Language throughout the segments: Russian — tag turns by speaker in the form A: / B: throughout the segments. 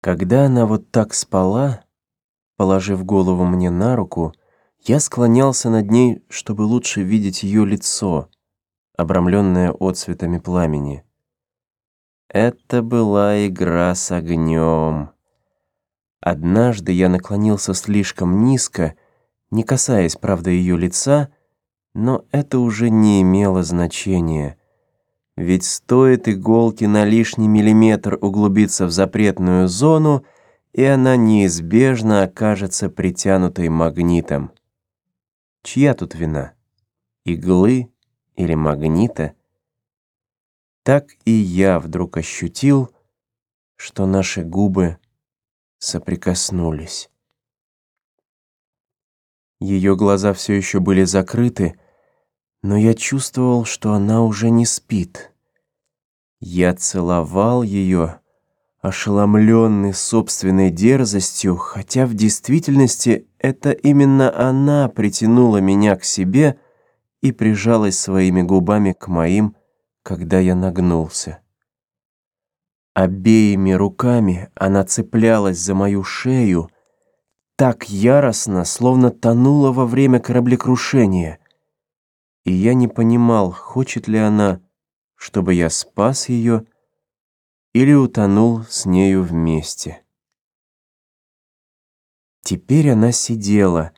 A: Когда она вот так спала, положив голову мне на руку, я склонялся над ней, чтобы лучше видеть ее лицо, обрамленное отцветами пламени. Это была игра с огнем. Однажды я наклонился слишком низко, не касаясь, правда, ее лица, но это уже не имело значения. Ведь стоит иголке на лишний миллиметр углубиться в запретную зону, и она неизбежно окажется притянутой магнитом. Чья тут вина? Иглы или магнита? Так и я вдруг ощутил, что наши губы соприкоснулись. Ее глаза все еще были закрыты, но я чувствовал, что она уже не спит. Я целовал ее, ошеломленный собственной дерзостью, хотя в действительности это именно она притянула меня к себе и прижалась своими губами к моим, когда я нагнулся. Обеими руками она цеплялась за мою шею, так яростно, словно тонула во время кораблекрушения. И я не понимал, хочет ли она чтобы я спас ее или утонул с нею вместе. Теперь она сидела.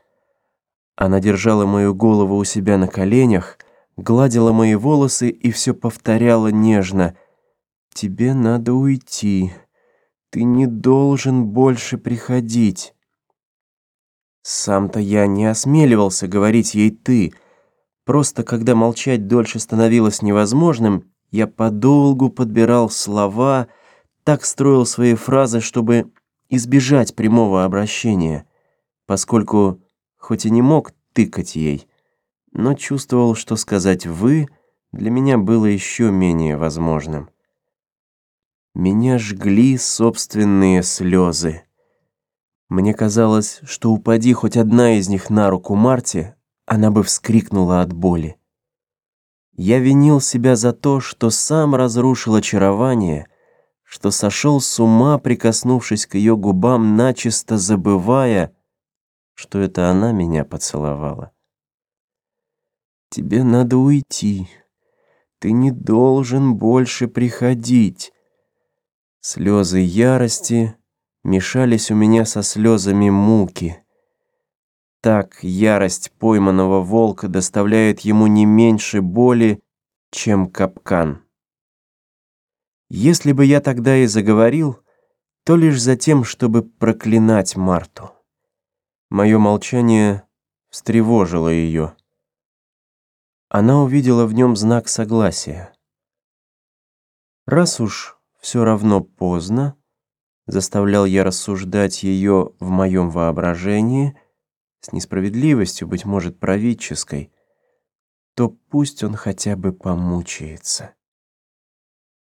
A: Она держала мою голову у себя на коленях, гладила мои волосы и все повторяла нежно. «Тебе надо уйти. Ты не должен больше приходить». Сам-то я не осмеливался говорить ей «ты». Просто когда молчать дольше становилось невозможным, я подолгу подбирал слова, так строил свои фразы, чтобы избежать прямого обращения, поскольку хоть и не мог тыкать ей, но чувствовал, что сказать «вы» для меня было еще менее возможным. Меня жгли собственные слезы. Мне казалось, что упади хоть одна из них на руку Марти, она бы вскрикнула от боли. Я винил себя за то, что сам разрушил очарование, что сошел с ума, прикоснувшись к ее губам, начисто забывая, что это она меня поцеловала. «Тебе надо уйти. Ты не должен больше приходить». Слезы ярости мешались у меня со слезами муки так ярость пойманного волка доставляет ему не меньше боли, чем капкан. Если бы я тогда и заговорил, то лишь за тем, чтобы проклинать Марту. Мое молчание встревожило ее. Она увидела в нем знак согласия. Раз уж все равно поздно, заставлял я рассуждать ее в моем воображении — с несправедливостью, быть может, правительской, то пусть он хотя бы помучается.